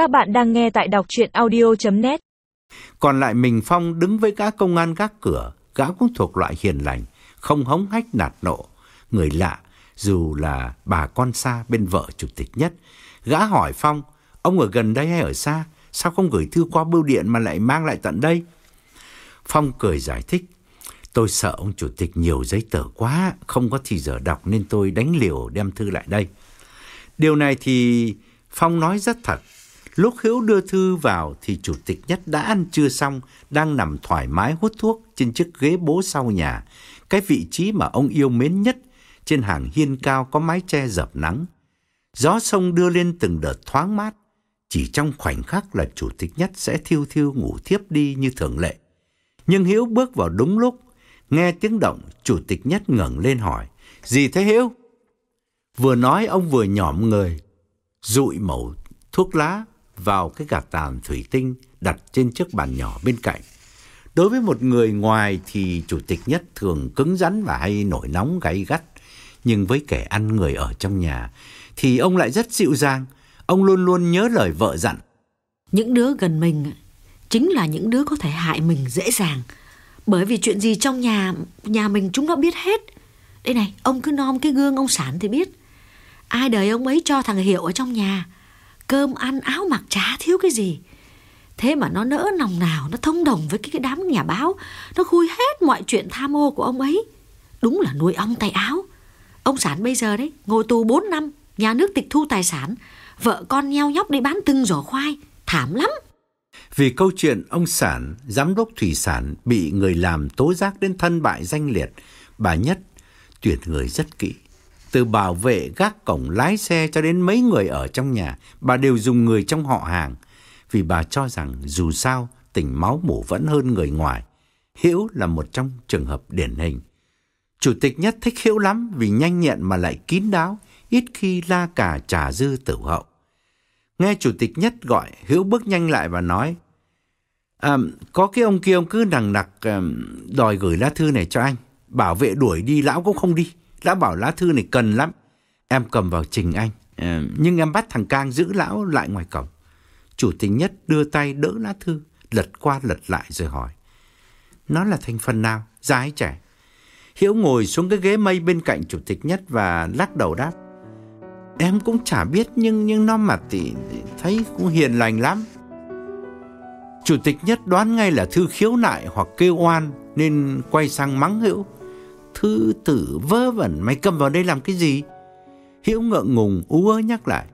Các bạn đang nghe tại đọc chuyện audio.net Còn lại mình Phong đứng với gã công an gác cửa, gã cũng thuộc loại hiền lành, không hống hách nạt nộ. Người lạ, dù là bà con xa bên vợ chủ tịch nhất. Gã hỏi Phong, ông ở gần đây hay ở xa? Sao không gửi thư qua bưu điện mà lại mang lại tận đây? Phong cười giải thích. Tôi sợ ông chủ tịch nhiều giấy tờ quá, không có thì giờ đọc nên tôi đánh liều đem thư lại đây. Điều này thì Phong nói rất thật. Lúc Hữu đưa thư vào thì chủ tịch nhất đã ăn trưa xong, đang nằm thoải mái hút thuốc trên chiếc ghế bố sau nhà, cái vị trí mà ông yêu mến nhất trên hàng hiên cao có mái che dập nắng. Gió sông đưa lên từng đợt thoáng mát, chỉ trong khoảnh khắc là chủ tịch nhất sẽ thiêu thiêu ngủ thiếp đi như thường lệ. Nhưng Hiếu bước vào đúng lúc, nghe tiếng động, chủ tịch nhất ngẩng lên hỏi, gì thế Hiếu? Vừa nói ông vừa nhõm người, rụi mẩu thuốc lá vào cái gạt tàn thủy tinh đặt trên chiếc bàn nhỏ bên cạnh. Đối với một người ngoài thì chủ tịch nhất thường cứng rắn và hay nổi nóng gay gắt. Nhưng với kẻ ăn người ở trong nhà thì ông lại rất dịu dàng. Ông luôn luôn nhớ lời vợ dặn. Những đứa gần mình chính là những đứa có thể hại mình dễ dàng. Bởi vì chuyện gì trong nhà nhà mình chúng nó biết hết. Đây này, ông cứ nom cái gương ông sản thì biết. Ai đời ông ấy cho thằng Hiệu ở trong nhà. Cơm ăn áo mặc chả thiếu cái gì. Thế mà nó nỡ lòng nào nó thông đồng với cái, đám nhà báo. Nó khui hết mọi chuyện tham ô của ông ấy. Đúng là nuôi ong tay áo. Ông sản bây giờ đấy, ngồi tù 4 năm, nhà nước tịch thu tài sản. Vợ con nheo nhóc đi bán từng giỏ khoai. Thảm lắm. Vì câu chuyện ông Sản, giám đốc thủy sản bị người làm tố giác đến thân bại danh liệt, bà Nhất tuyển người rất kỹ. Từ bảo vệ gác cổng lái xe cho đến mấy người ở trong nhà, bà đều dùng người trong họ hàng. Vì bà cho rằng dù sao, tình máu mủ vẫn hơn người ngoài. Hiễu là một trong trường hợp điển hình. Chủ tịch nhất thích Hiễu lắm vì nhanh nhẹn mà lại kín đáo, ít khi la cả trả dư tử hậu. Nghe chủ tịch nhất gọi, Hiễu bước nhanh lại và nói, à, có cái ông kia ông cứ nằng nặc à, đòi gửi lá thư này cho anh. Bảo vệ đuổi đi, lão cũng không đi. Lão bảo lá thư này cần lắm. Em cầm vào trình anh. Ờ, nhưng em bắt thằng Cang giữ lão lại ngoài cổng. Chủ tịch nhất đưa tay đỡ lá thư, lật qua lật lại rồi hỏi. Nó là thành phần nào, già hay trẻ? Hiễu ngồi xuống cái ghế mây bên cạnh chủ tịch nhất và lắc đầu đáp. Em cũng chả biết nhưng nhưng nó mà thì thấy cũng hiền lành lắm. Chủ tịch nhất đoán ngay là thư khiếu nại hoặc kêu oan nên quay sang mắng Hữu. Thư tử vớ vẩn mày cầm vào đây làm cái gì? Hiễu ngượng ngùng ú ớ nhắc lại.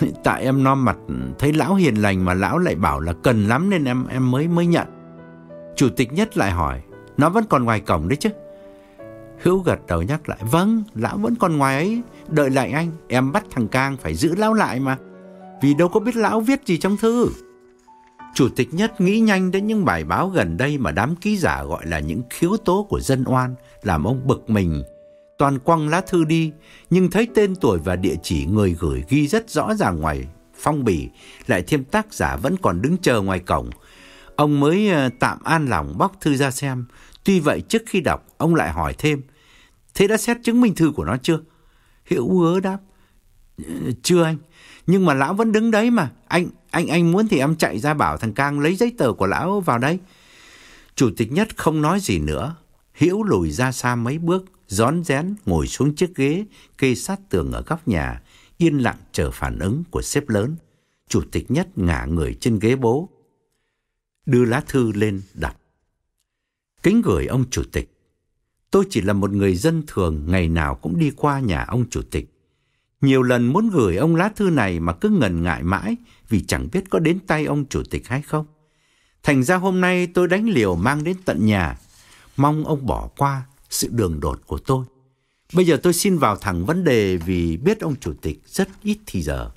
Tại em no mặt thấy lão hiền lành mà lão lại bảo là cần lắm nên em em mới mới nhận. Chủ tịch nhất lại hỏi, nó vẫn còn ngoài cổng đấy chứ? Hữu gật đầu nhắc lại, vâng, lão vẫn còn ngoài ấy, đợi lại anh, em bắt thằng Cang phải giữ lão lại mà. Vì đâu có biết lão viết gì trong thư. Chủ tịch nhất nghĩ nhanh đến những bài báo gần đây mà đám ký giả gọi là những khiếu tố của dân oan, làm ông bực mình. Toàn quăng lá thư đi, nhưng thấy tên tuổi và địa chỉ người gửi ghi rất rõ ràng ngoài phong bì, lại thêm tác giả vẫn còn đứng chờ ngoài cổng. Ông mới ờ, tạm an lòng bóc thư ra xem. Tuy vậy trước khi đọc, ông lại hỏi thêm, thế đã xét chứng minh thư của nó chưa? Hiệu ứa đáp, chưa anh, nhưng mà lão vẫn đứng đấy mà, anh anh anh muốn thì em chạy ra bảo thằng Cang lấy giấy tờ của lão vào đây. Chủ tịch nhất không nói gì nữa. Hiễu lùi ra xa mấy bước, rón rén ngồi xuống chiếc ghế kê sát tường ở góc nhà, yên lặng chờ phản ứng của sếp lớn. Chủ tịch nhất ngả người trên ghế bố, đưa lá thư lên đọc. Kính gửi ông chủ tịch. Tôi chỉ là một người dân thường ngày nào cũng đi qua nhà ông chủ tịch. Nhiều lần muốn gửi ông lá thư này mà cứ ngần ngại mãi vì chẳng biết có đến tay ông chủ tịch hay không. Thành ra hôm nay tôi đánh liều mang đến tận nhà, mong ông bỏ qua sự đường đột của tôi. Bây giờ tôi xin vào thẳng vấn đề vì biết ông chủ tịch rất ít thì giờ.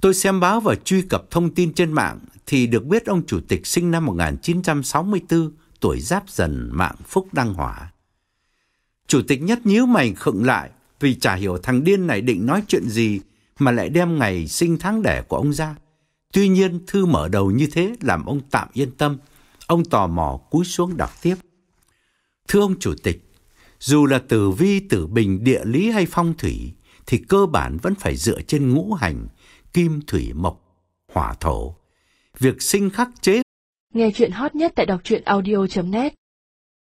Tôi xem báo và truy cập thông tin trên mạng thì được biết ông chủ tịch sinh năm 1964, tuổi giáp dần mạng Phúc Đăng Hỏa. Chủ tịch nhất nhíu mày khựng lại vì chả hiểu thằng điên này định nói chuyện gì mà lại đem ngày sinh tháng đẻ của ông ra. Tuy nhiên thư mở đầu như thế làm ông tạm yên tâm. Ông tò mò cúi xuống đọc tiếp. Thưa ông chủ tịch, dù là tử vi, tử bình, địa lý hay phong thủy thì cơ bản vẫn phải dựa trên ngũ hành, kim thủy mộc, hỏa thổ. Việc sinh khắc chế Nghe chuyện hot nhất tại đọc truyện audio.net